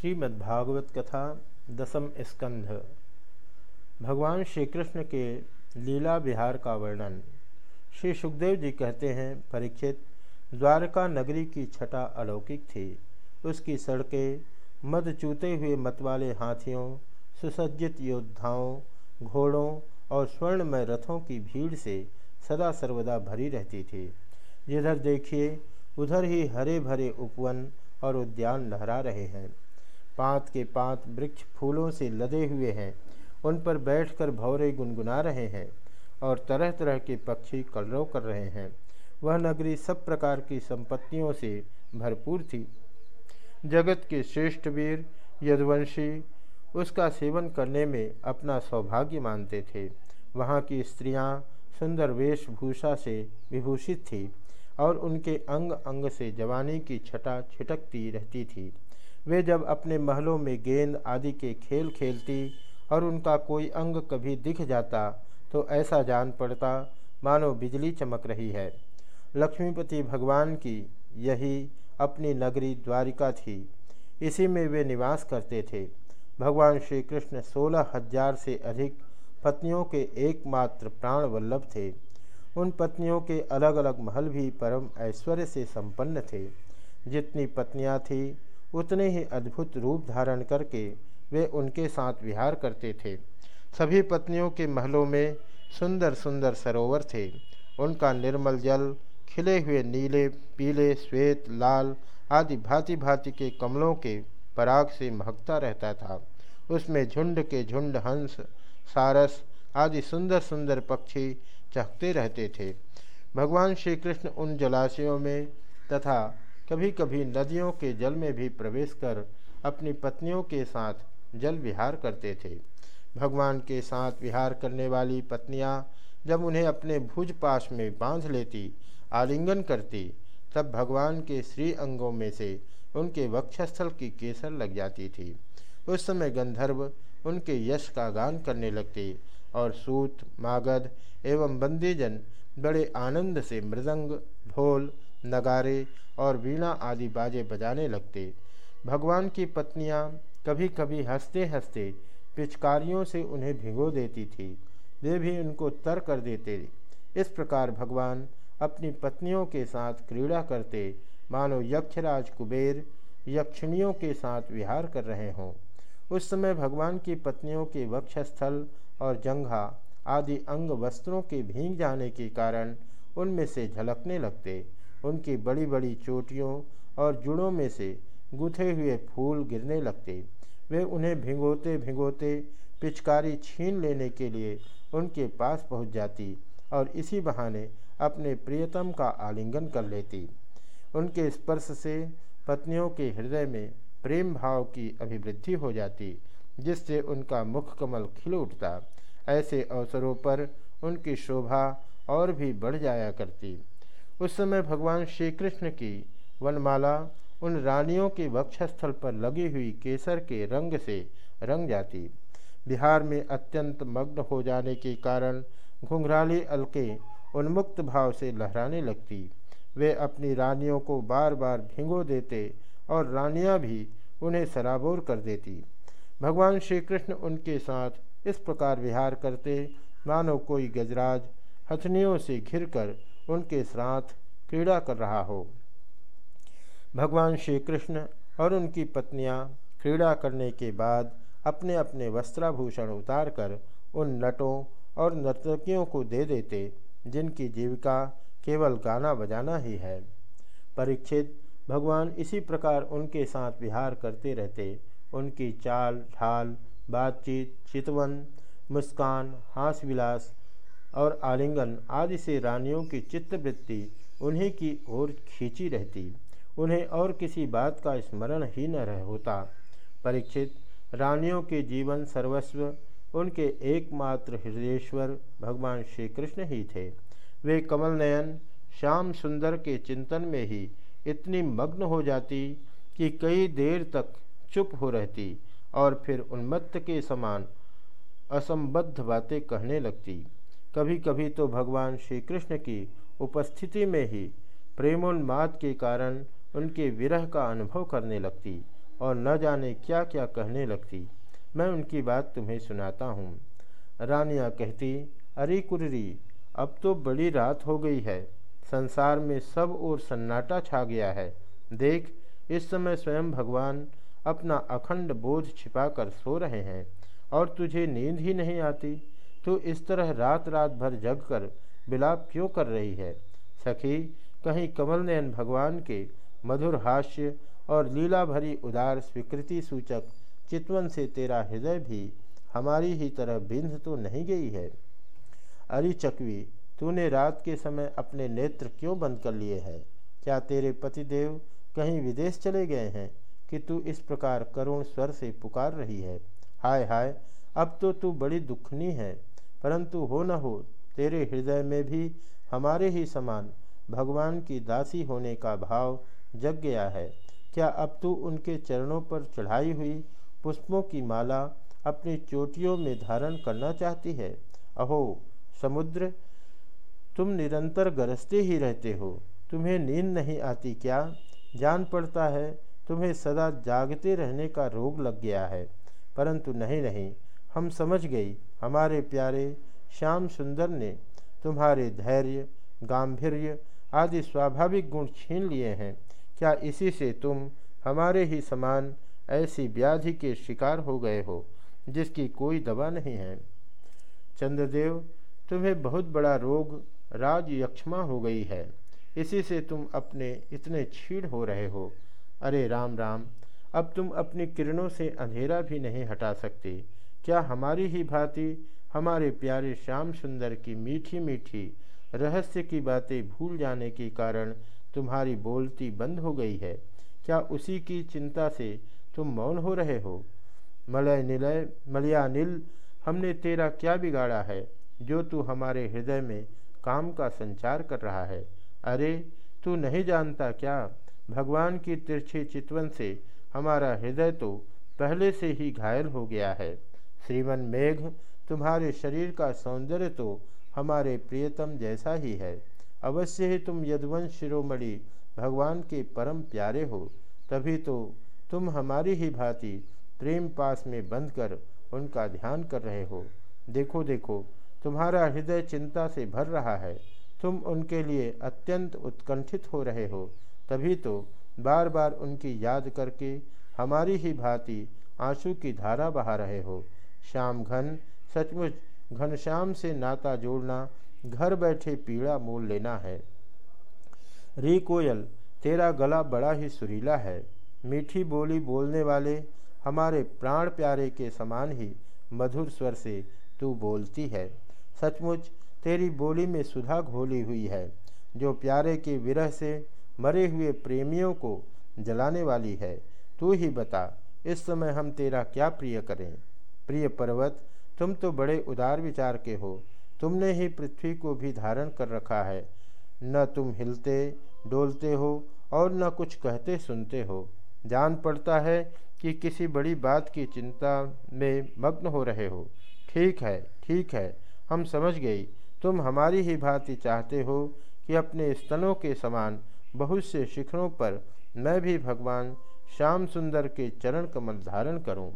श्रीमद्भागवत कथा दसम स्कंध। भगवान श्री कृष्ण के लीला विहार का वर्णन। श्री सुखदेव जी कहते हैं, परीक्षित, द्वारका नगरी की छटा अलौकिक थी। उसकी सड़कें, मद चूते हुए मतवाले हाथियों, सुसज्जित योद्धाओं, घोड़ों और स्वर्णमय रथों की भीड़ से सदा सर्वदा भरी रहती थी। जिधर देखिए, उधर ही हरे भरे उपवन और उद्यान लहरा रहे हैं। पात के पात वृक्ष फूलों से लदे हुए हैं। उन पर बैठकर भौरे गुनगुना रहे हैं और तरह तरह के पक्षी कलरव कर रहे हैं। वह नगरी सब प्रकार की संपत्तियों से भरपूर थी। जगत के श्रेष्ठ वीर, यदुवंशी, उसका सेवन करने में अपना सौभाग्य मानते थे। वहाँ की स्त्रियाँ सुंदर वेशभूषा से विभूषित थी और उनके अंग अंग से जवानी की छटा छिटकती रहती थी। वे जब अपने महलों में गेंद आदि के खेल खेलती और उनका कोई अंग कभी दिख जाता तो ऐसा जान पड़ता, मानो बिजली चमक रही है। लक्ष्मीपति भगवान की यही अपनी नगरी द्वारिका थी। इसी में वे निवास करते थे। भगवान श्री कृष्ण सोलह हज़ार से अधिक पत्नियों के एकमात्र प्राण वल्लभ थे। उन पत्नियों के अलग अलग महल भी परम ऐश्वर्य से संपन्न थे। जितनी पत्नियाँ थी उतने ही अद्भुत रूप धारण करके वे उनके साथ विहार करते थे। सभी पत्नियों के महलों में सुंदर सुंदर सरोवर थे। उनका निर्मल जल, खिले हुए नीले, पीले, श्वेत, लाल आदि भांति भांति के कमलों के पराग से महकता रहता था। उसमें झुंड के झुंड हंस, सारस आदि सुंदर सुंदर पक्षी चखते रहते थे। भगवान श्री कृष्ण उन जलाशयों में तथा कभी कभी नदियों के जल में भी प्रवेश कर अपनी पत्नियों के साथ जल विहार करते थे। भगवान के साथ विहार करने वाली पत्नियाँ जब उन्हें अपने भुज पाश में बाँध लेती, आलिंगन करती, तब भगवान के श्री अंगों में से उनके वक्षस्थल की केसर लग जाती थी। उस समय गंधर्व उनके यश का गान करने लगते और सूत, मागध एवं बंदीजन बड़े आनंद से मृदंग ढोल नगारे और वीणा आदि बाजे बजाने लगते। भगवान की पत्नियाँ कभी कभी हँसते हँसते पिचकारियों से उन्हें भिगो देती थी। वे भी उनको तर कर देते। इस प्रकार भगवान अपनी पत्नियों के साथ क्रीड़ा करते। मानो यक्षराज कुबेर यक्षिणियों के साथ विहार कर रहे हों। उस समय भगवान की पत्नियों के वक्षस्थल और जंघा आदि अंग वस्त्रों के भींग जाने के कारण उनमें से झलकने लगते। उनकी बड़ी बड़ी चोटियों और जुड़ों में से गुथे हुए फूल गिरने लगते। वे उन्हें भिगोते भिगोते पिचकारी छीन लेने के लिए उनके पास पहुँच जाती और इसी बहाने अपने प्रियतम का आलिंगन कर लेती। उनके स्पर्श से पत्नियों के हृदय में प्रेम भाव की अभिवृद्धि हो जाती, जिससे उनका मुख कमल खिल उठता। ऐसे अवसरों पर उनकी शोभा और भी बढ़ जाया करती। उस समय भगवान श्री कृष्ण की वनमाला उन रानियों के वक्षस्थल पर लगी हुई केसर के रंग से रंग जाती। बिहार में अत्यंत मग्न हो जाने के कारण घुंघराली अलके उन्मुक्त भाव से लहराने लगती। वे अपनी रानियों को बार बार भिंगो देते और रानियाँ भी उन्हें सराबोर कर देती। भगवान श्री कृष्ण उनके साथ इस प्रकार विहार करते, मानो कोई गजराज, हथनियों से घिरकर उनके साथ क्रीड़ा कर रहा हो। भगवान श्री कृष्ण और उनकी पत्नियाँ क्रीड़ा करने के बाद अपने अपने वस्त्राभूषण उतारकर उन नटों और नर्तकियों को दे देते, जिनकी जीविका केवल गाना बजाना ही है। परीक्षित भगवान इसी प्रकार उनके साथ विहार करते रहते। उनकी चाल ढाल बातचीत, चितवन, मुस्कान हास विलास और आलिंगन आदि से रानियों की चित्तवृत्ति उन्हीं की ओर खींची रहती। उन्हें और किसी बात का स्मरण ही न रह होता। परीक्षित, रानियों के जीवन सर्वस्व, उनके एकमात्र हृदयेश्वर भगवान श्री कृष्ण ही थे। वे कमल नयन, श्याम सुंदर के चिंतन में ही इतनी मग्न हो जाती कि कई देर तक चुप हो रहती और फिर उन्मत्त के समान असंबद्ध बातें कहने लगती। कभी कभी तो भगवान श्री कृष्ण की उपस्थिति में ही प्रेमोन्माद के कारण उनके विरह का अनुभव करने लगती और न जाने क्या क्या कहने लगती। मैं उनकी बात तुम्हें सुनाता हूँ। रानिया कहती, अरे कुर्री, अब तो बड़ी रात हो गई है। संसार में सब ओर सन्नाटा छा गया है। देख, इस समय स्वयं भगवान अपना अखंड बोझ छिपाकर सो रहे हैं और तुझे नींद ही नहीं आती। तो इस तरह रात रात भर जग कर बिलाप क्यों कर रही है? सखी, कहीं कमल नयन भगवान के मधुर हास्य और लीला भरी उदार स्वीकृति सूचक चितवन से तेरा हृदय भी हमारी ही तरह बिंध तो नहीं गई है? अरे चकवी, तूने रात के समय अपने नेत्र क्यों बंद कर लिए हैं? क्या तेरे पतिदेव कहीं विदेश चले गए हैं कि तू इस प्रकार करुण स्वर से पुकार रही है? हाय हाय, अब तो तू बड़ी दुखनी है। परंतु हो न हो, तेरे हृदय में भी हमारे ही समान भगवान की दासी होने का भाव जग गया है। क्या अब तू उनके चरणों पर चढ़ाई हुई पुष्पों की माला अपनी चोटियों में धारण करना चाहती है? अहो, समुद्र, तुम निरंतर गरजते ही रहते हो। तुम्हें नींद नहीं आती क्या? जान पड़ता है, तुम्हें सदा जागते रहने का रोग लग गया है। परंतु नहीं नहीं, हम समझ गई हमारे प्यारे श्याम सुंदर ने तुम्हारे धैर्य गांधीर्य आदि स्वाभाविक गुण छीन लिए हैं। क्या इसी से तुम हमारे ही समान ऐसी व्याधि के शिकार हो गए हो, जिसकी कोई दवा नहीं है? चंद्रदेव, तुम्हें बहुत बड़ा रोग राज यक्षमा हो गई है। इसी से तुम अपने इतने छीड़ हो रहे हो। अरे राम राम, अब तुम अपनी किरणों से अंधेरा भी नहीं हटा सकते। क्या हमारी ही भांति, हमारे प्यारे श्याम सुंदर की मीठी मीठी रहस्य की बातें भूल जाने के कारण तुम्हारी बोलती बंद हो गई है? क्या उसी की चिंता से तुम मौन हो रहे हो? मलय निलय मलयानिल हमने तेरा क्या बिगाड़ा है, जो तू हमारे हृदय में काम का संचार कर रहा है? अरे, तू नहीं जानता क्या भगवान की तिरछे चितवन से हमारा हृदय तो पहले से ही घायल हो गया है। श्रीमन मेघ, तुम्हारे शरीर का सौंदर्य तो हमारे प्रियतम जैसा ही है। अवश्य ही तुम यदवंश शिरोमणि भगवान के परम प्यारे हो। तभी तो तुम हमारी ही भांति प्रेम पास में बंद कर उनका ध्यान कर रहे हो। देखो देखो, तुम्हारा हृदय चिंता से भर रहा है। तुम उनके लिए अत्यंत उत्कंठित हो रहे हो। तभी तो बार बार उनकी याद करके हमारी ही भांति आँसू की धारा बहा रहे हो। श्याम घन, सचमुच घनश्याम से नाता जोड़ना, घर बैठे पीड़ा मोल लेना है। री कोयल, तेरा गला बड़ा ही सुरीला है। मीठी बोली बोलने वाले हमारे प्राण प्यारे के समान ही मधुर स्वर से तू बोलती है। सचमुच तेरी बोली में सुधा घोली हुई है, जो प्यारे के विरह से मरे हुए प्रेमियों को जलाने वाली है। तू ही बता, इस समय हम तेरा क्या प्रिय करें? प्रिय पर्वत, तुम तो बड़े उदार विचार के हो। तुमने ही पृथ्वी को भी धारण कर रखा है। न तुम हिलते, डोलते हो और न कुछ कहते, सुनते हो। जान पड़ता है कि किसी बड़ी बात की चिंता में मग्न हो रहे हो। ठीक है ठीक है, हम समझ गई तुम हमारी ही भांति चाहते हो कि अपने स्तनों के समान बहुत से शिखरों पर मैं भी भगवान श्याम सुंदर के चरण कमल धारण करूँ।